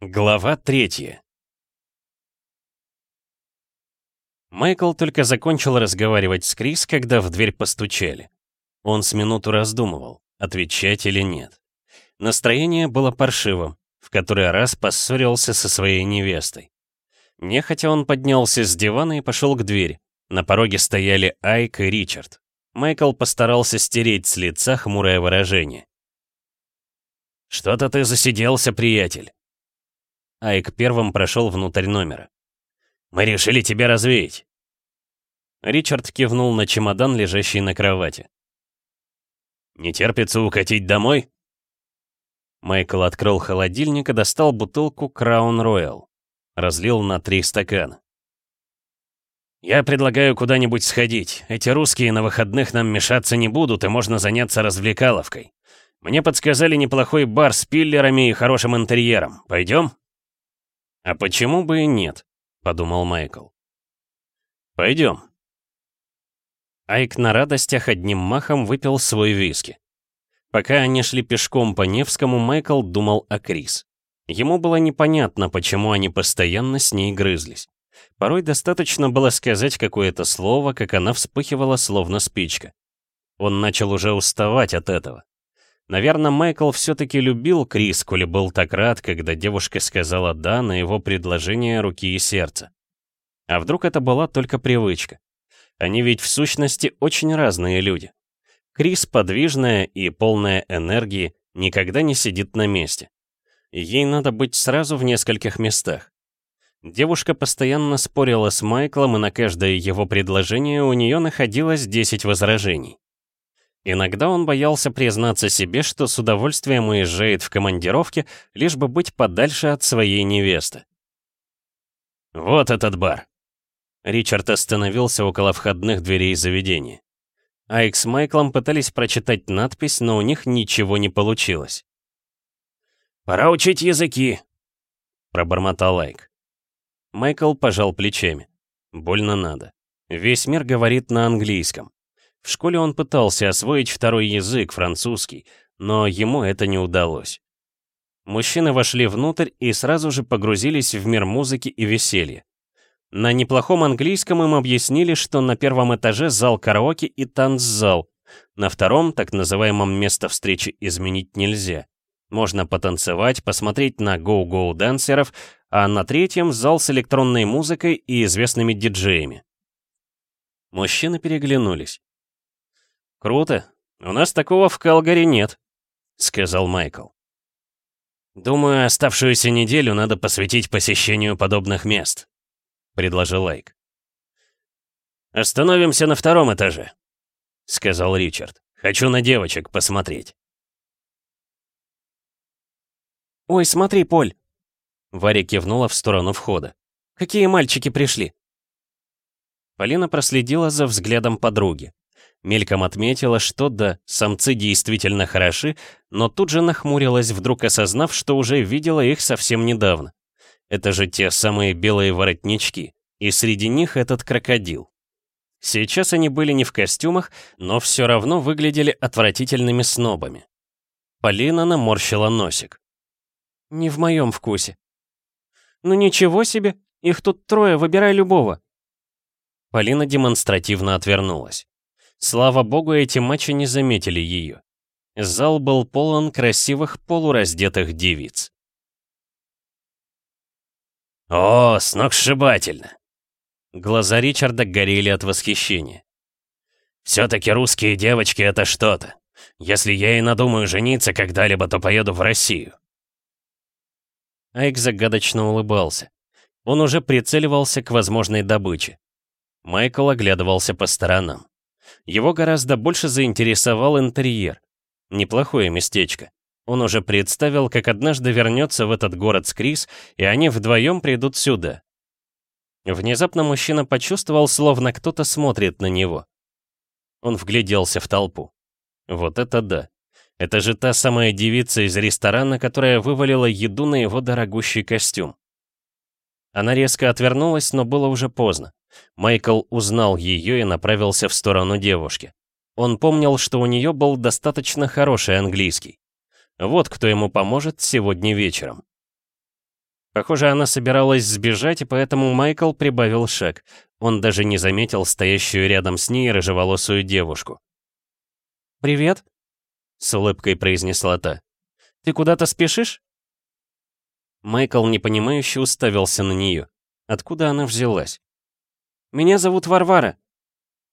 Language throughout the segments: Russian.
Глава третья Майкл только закончил разговаривать с Крис, когда в дверь постучали. Он с минуту раздумывал, отвечать или нет. Настроение было паршивым, в который раз поссорился со своей невестой. Нехотя он поднялся с дивана и пошел к двери. На пороге стояли Айк и Ричард. Майкл постарался стереть с лица хмурое выражение. «Что-то ты засиделся, приятель!» Айк первым прошел внутрь номера. «Мы решили тебя развеять!» Ричард кивнул на чемодан, лежащий на кровати. «Не терпится укатить домой?» Майкл открыл холодильник и достал бутылку Краун Роyal. Разлил на три стакана. «Я предлагаю куда-нибудь сходить. Эти русские на выходных нам мешаться не будут, и можно заняться развлекаловкой. Мне подсказали неплохой бар с пиллерами и хорошим интерьером. Пойдем?» «А почему бы и нет?» — подумал Майкл. «Пойдем». Айк на радостях одним махом выпил свой виски. Пока они шли пешком по Невскому, Майкл думал о Крис. Ему было непонятно, почему они постоянно с ней грызлись. Порой достаточно было сказать какое-то слово, как она вспыхивала, словно спичка. Он начал уже уставать от этого. Наверное, Майкл все-таки любил Крис, коли был так рад, когда девушка сказала «да» на его предложение руки и сердца. А вдруг это была только привычка? Они ведь в сущности очень разные люди. Крис, подвижная и полная энергии, никогда не сидит на месте. Ей надо быть сразу в нескольких местах. Девушка постоянно спорила с Майклом, и на каждое его предложение у нее находилось 10 возражений. Иногда он боялся признаться себе, что с удовольствием уезжает в командировке, лишь бы быть подальше от своей невесты. «Вот этот бар!» Ричард остановился около входных дверей заведения. Айк с Майклом пытались прочитать надпись, но у них ничего не получилось. «Пора учить языки», — пробормотал Айк. Майкл пожал плечами. Больно надо. Весь мир говорит на английском. В школе он пытался освоить второй язык, французский, но ему это не удалось. Мужчины вошли внутрь и сразу же погрузились в мир музыки и веселья. На неплохом английском им объяснили, что на первом этаже зал караоке и танцзал. На втором, так называемом место встречи, изменить нельзя. Можно потанцевать, посмотреть на гоу-гоу дансеров, а на третьем зал с электронной музыкой и известными диджеями. Мужчины переглянулись. «Круто. У нас такого в Калгари нет», — сказал Майкл. «Думаю, оставшуюся неделю надо посвятить посещению подобных мест», предложил Лайк. «Остановимся на втором этаже», — сказал Ричард. «Хочу на девочек посмотреть». «Ой, смотри, Поль!» Варя кивнула в сторону входа. «Какие мальчики пришли?» Полина проследила за взглядом подруги. Мельком отметила, что да, самцы действительно хороши, но тут же нахмурилась, вдруг осознав, что уже видела их совсем недавно. Это же те самые белые воротнички, и среди них этот крокодил. Сейчас они были не в костюмах, но все равно выглядели отвратительными снобами. Полина наморщила носик. «Не в моем вкусе». «Ну ничего себе, их тут трое, выбирай любого». Полина демонстративно отвернулась. Слава богу, эти матчи не заметили ее. Зал был полон красивых полураздетых девиц. «О, сногсшибательно!» Глаза Ричарда горели от восхищения. «Все-таки русские девочки — это что-то. Если я и надумаю жениться когда-либо, то поеду в Россию». Айк загадочно улыбался. Он уже прицеливался к возможной добыче. Майкл оглядывался по сторонам. Его гораздо больше заинтересовал интерьер. Неплохое местечко. Он уже представил, как однажды вернется в этот город с Крис, и они вдвоем придут сюда. Внезапно мужчина почувствовал, словно кто-то смотрит на него. Он вгляделся в толпу. Вот это да. Это же та самая девица из ресторана, которая вывалила еду на его дорогущий костюм. Она резко отвернулась, но было уже поздно. Майкл узнал ее и направился в сторону девушки. Он помнил, что у нее был достаточно хороший английский. Вот кто ему поможет сегодня вечером. Похоже, она собиралась сбежать, и поэтому Майкл прибавил шаг. Он даже не заметил стоящую рядом с ней рыжеволосую девушку. «Привет», — с улыбкой произнесла та. «Ты куда-то спешишь?» Майкл непонимающе уставился на нее. Откуда она взялась? «Меня зовут Варвара».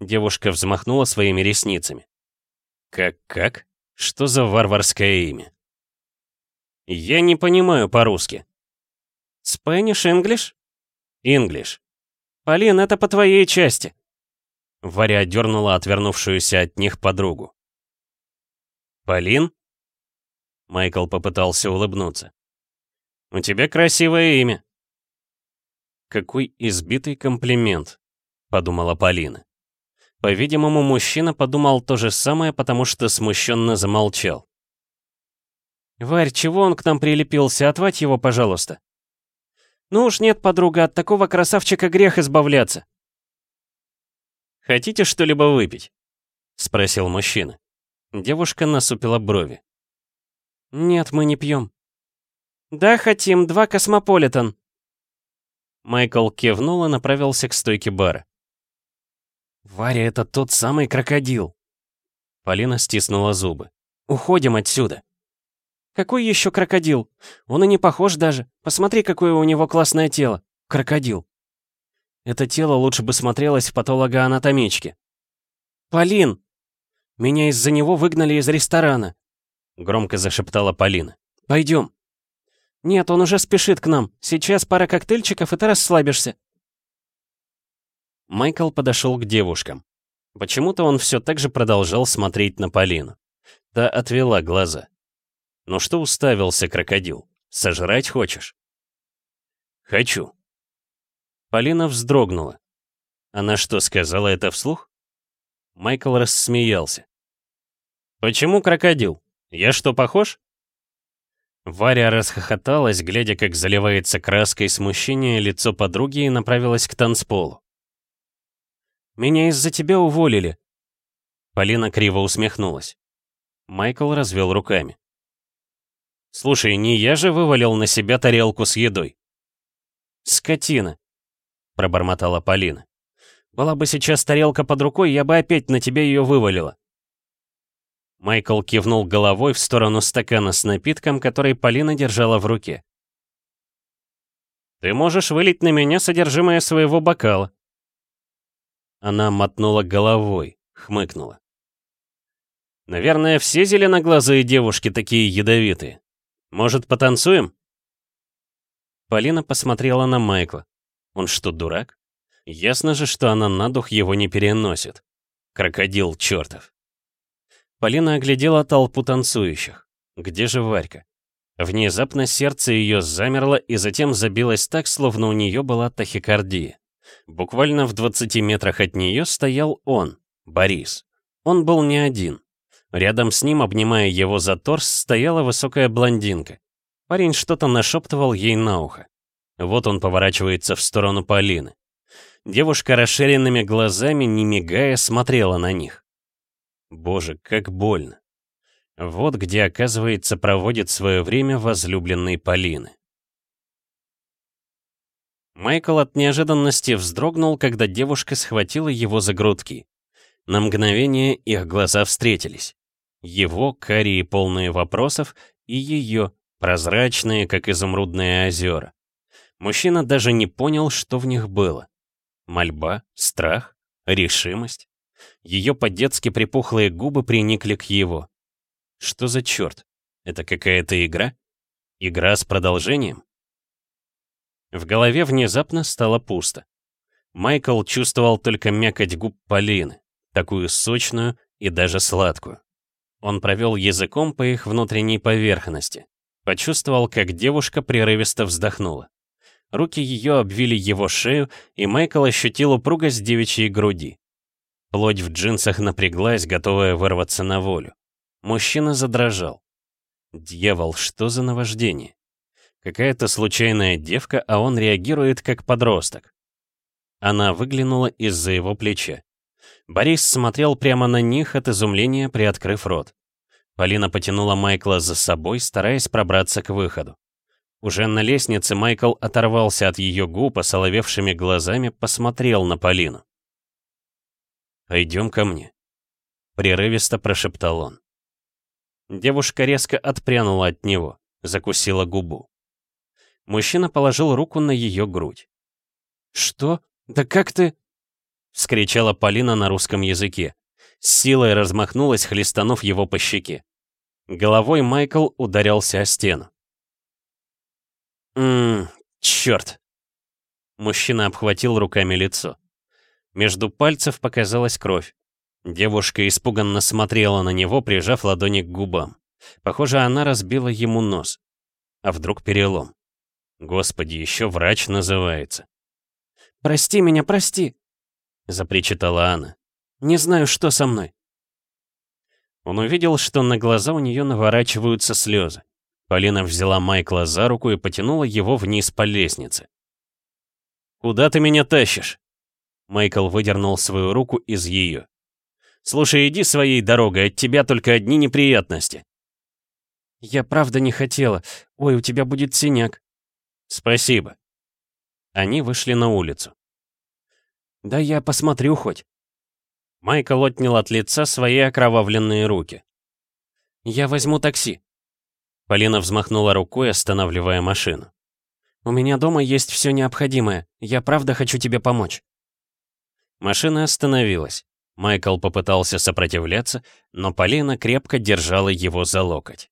Девушка взмахнула своими ресницами. «Как-как? Что за варварское имя?» «Я не понимаю по-русски». «Спэниш Инглиш?» «Инглиш». «Полин, это по твоей части». Варя дернула отвернувшуюся от них подругу. «Полин?» Майкл попытался улыбнуться. «У тебя красивое имя». «Какой избитый комплимент», — подумала Полина. По-видимому, мужчина подумал то же самое, потому что смущенно замолчал. «Варь, чего он к нам прилепился? Отвать его, пожалуйста». «Ну уж нет, подруга, от такого красавчика грех избавляться». «Хотите что-либо выпить?» — спросил мужчина. Девушка насупила брови. «Нет, мы не пьем». «Да, хотим, два космополитен». Майкл кивнул и направился к стойке бара. «Варя, это тот самый крокодил!» Полина стиснула зубы. «Уходим отсюда!» «Какой еще крокодил? Он и не похож даже. Посмотри, какое у него классное тело. Крокодил!» Это тело лучше бы смотрелось в патологоанатомичке. «Полин! Меня из-за него выгнали из ресторана!» Громко зашептала Полина. «Пойдем!» «Нет, он уже спешит к нам. Сейчас пара коктейльчиков, и ты расслабишься». Майкл подошел к девушкам. Почему-то он все так же продолжал смотреть на Полину. Та отвела глаза. «Ну что уставился, крокодил? Сожрать хочешь?» «Хочу». Полина вздрогнула. Она что, сказала это вслух? Майкл рассмеялся. «Почему крокодил? Я что, похож?» Варя расхохоталась, глядя, как заливается краской смущения лицо подруги и направилась к танцполу. Меня из-за тебя уволили». Полина криво усмехнулась. Майкл развел руками. «Слушай, не я же вывалил на себя тарелку с едой?» «Скотина», — пробормотала Полина. «Была бы сейчас тарелка под рукой, я бы опять на тебя ее вывалила». Майкл кивнул головой в сторону стакана с напитком, который Полина держала в руке. «Ты можешь вылить на меня содержимое своего бокала», она мотнула головой, хмыкнула. «Наверное, все зеленоглазые девушки такие ядовитые. Может, потанцуем?» Полина посмотрела на Майкла. Он что, дурак? Ясно же, что она на дух его не переносит. Крокодил чертов. Полина оглядела толпу танцующих. Где же Варька? Внезапно сердце ее замерло и затем забилось так, словно у нее была тахикардия. Буквально в 20 метрах от нее стоял он, Борис. Он был не один. Рядом с ним, обнимая его за торс, стояла высокая блондинка. Парень что-то нашептывал ей на ухо. Вот он поворачивается в сторону Полины. Девушка расширенными глазами, не мигая, смотрела на них. Боже, как больно. Вот где, оказывается, проводит свое время возлюбленный Полины. Майкл от неожиданности вздрогнул, когда девушка схватила его за грудки. На мгновение их глаза встретились. Его, карие полные вопросов, и ее, прозрачные, как изумрудные озера. Мужчина даже не понял, что в них было. Мольба, страх, решимость. Ее по-детски припухлые губы приникли к его. Что за черт? Это какая-то игра? Игра с продолжением? В голове внезапно стало пусто. Майкл чувствовал только мякоть губ Полины, такую сочную и даже сладкую. Он провел языком по их внутренней поверхности. Почувствовал, как девушка прерывисто вздохнула. Руки ее обвили его шею, и Майкл ощутил упругость девичьей груди. Плоть в джинсах напряглась, готовая вырваться на волю. Мужчина задрожал. Дьявол, что за наваждение? Какая-то случайная девка, а он реагирует как подросток. Она выглянула из-за его плеча. Борис смотрел прямо на них от изумления, приоткрыв рот. Полина потянула Майкла за собой, стараясь пробраться к выходу. Уже на лестнице Майкл оторвался от ее губ, осоловевшими глазами посмотрел на Полину. «Пойдем ко мне», — прерывисто прошептал он. Девушка резко отпрянула от него, закусила губу. Мужчина положил руку на ее грудь. «Что? Да как ты...» — вскричала Полина на русском языке. С силой размахнулась, хлестанув его по щеке. Головой Майкл ударился о стену. «Ммм, черт!» Мужчина обхватил руками лицо. Между пальцев показалась кровь. Девушка испуганно смотрела на него, прижав ладони к губам. Похоже, она разбила ему нос. А вдруг перелом? Господи, еще врач называется. «Прости меня, прости!» — запричитала Анна. «Не знаю, что со мной». Он увидел, что на глаза у нее наворачиваются слезы. Полина взяла Майкла за руку и потянула его вниз по лестнице. «Куда ты меня тащишь?» Майкл выдернул свою руку из ее. «Слушай, иди своей дорогой, от тебя только одни неприятности». «Я правда не хотела. Ой, у тебя будет синяк». «Спасибо». Они вышли на улицу. «Да я посмотрю хоть». Майкл отнял от лица свои окровавленные руки. «Я возьму такси». Полина взмахнула рукой, останавливая машину. «У меня дома есть все необходимое. Я правда хочу тебе помочь». Машина остановилась. Майкл попытался сопротивляться, но Полина крепко держала его за локоть.